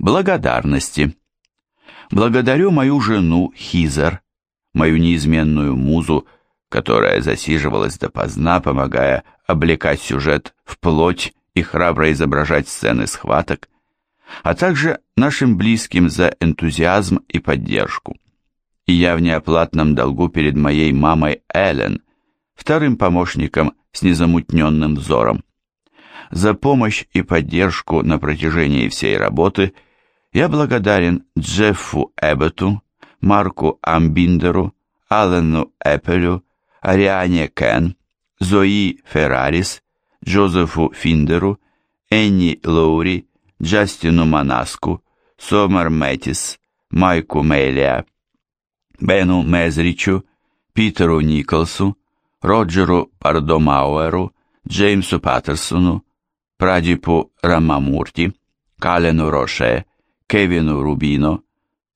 Благодарности. Благодарю мою жену Хизер, мою неизменную музу, которая засиживалась допоздна, помогая облекать сюжет в плоть и храбро изображать сцены схваток, а также нашим близким за энтузиазм и поддержку. И я в неоплатном долгу перед моей мамой Эллен, вторым помощником с незамутненным взором. За помощь и поддержку на протяжении всей работы я благодарен Джеффу Эбботу, Марку Амбиндеру, Аллену Эппелю, Ариане Кен, Зои Феррарис, Джозефу Финдеру, Энни Лоури, Джастину Манаску, Сомер Мэтис, Майку Мелия, Бену Мезричу, Питеру Николсу, Роджеру Пардомауэру, Джеймсу Паттерсону, Прадипу Рамамурти, Калену Роше, Кевину Рубино,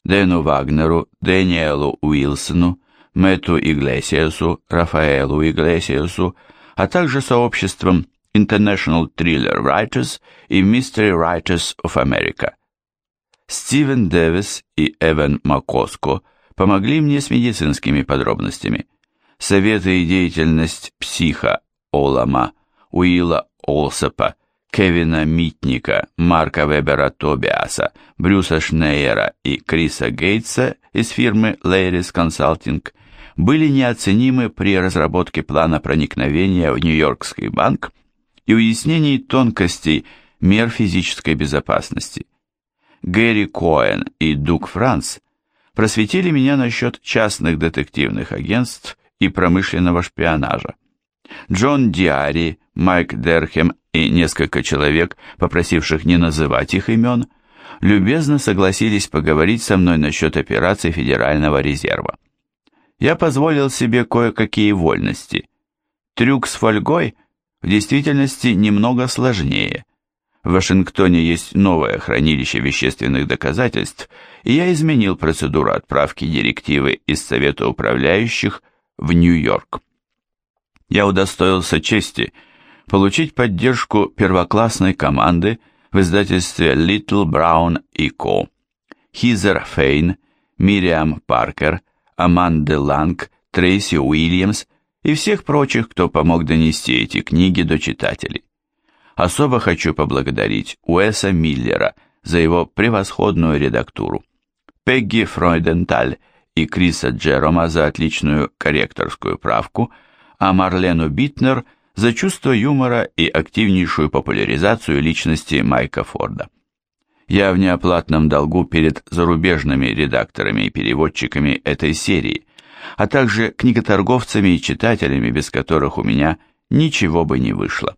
Дэну Вагнеру, Дэниелу Уилсону, Мэтту Иглесиасу, Рафаэлу Иглесиасу, а также сообществом International Thriller Writers и Mystery Writers of America. Стивен Дэвис и Эван Макоско помогли мне с медицинскими подробностями. Советы и деятельность психа Олама, Уилла Олсепа, Кевина Митника, Марка Вебера Тобиаса, Брюса Шнейера и Криса Гейтса из фирмы Lairis Consulting были неоценимы при разработке плана проникновения в Нью-Йоркский банк и уяснении тонкостей мер физической безопасности. Гэри Коэн и Дуг Франц просветили меня насчет частных детективных агентств и промышленного шпионажа. Джон Диари, Майк Дерхем и несколько человек, попросивших не называть их имен, любезно согласились поговорить со мной насчет операций Федерального резерва. Я позволил себе кое-какие вольности. Трюк с фольгой в действительности немного сложнее. В Вашингтоне есть новое хранилище вещественных доказательств, и я изменил процедуру отправки директивы из Совета управляющих в Нью-Йорк. Я удостоился чести получить поддержку первоклассной команды в издательстве Little Brown Co. Хизер Фейн, Мириам Паркер, Аманды Ланг, Трейси Уильямс и всех прочих, кто помог донести эти книги до читателей. Особо хочу поблагодарить Уэса Миллера за его превосходную редактуру, Пегги Фройденталь и Криса Джерома за отличную корректорскую правку, а Марлену Битнер за чувство юмора и активнейшую популяризацию личности Майка Форда. Я в неоплатном долгу перед зарубежными редакторами и переводчиками этой серии, а также книготорговцами и читателями, без которых у меня ничего бы не вышло.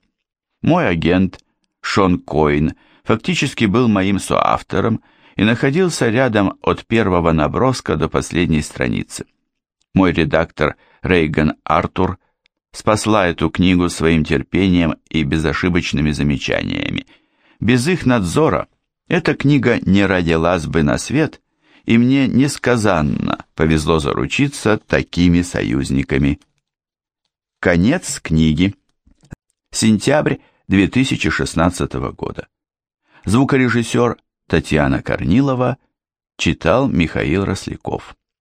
Мой агент, Шон Коин, фактически был моим соавтором и находился рядом от первого наброска до последней страницы. Мой редактор Рейган Артур спасла эту книгу своим терпением и безошибочными замечаниями. Без их надзора эта книга не родилась бы на свет, и мне несказанно повезло заручиться такими союзниками. Конец книги. Сентябрь 2016 года. Звукорежиссер Татьяна Корнилова читал Михаил Росляков.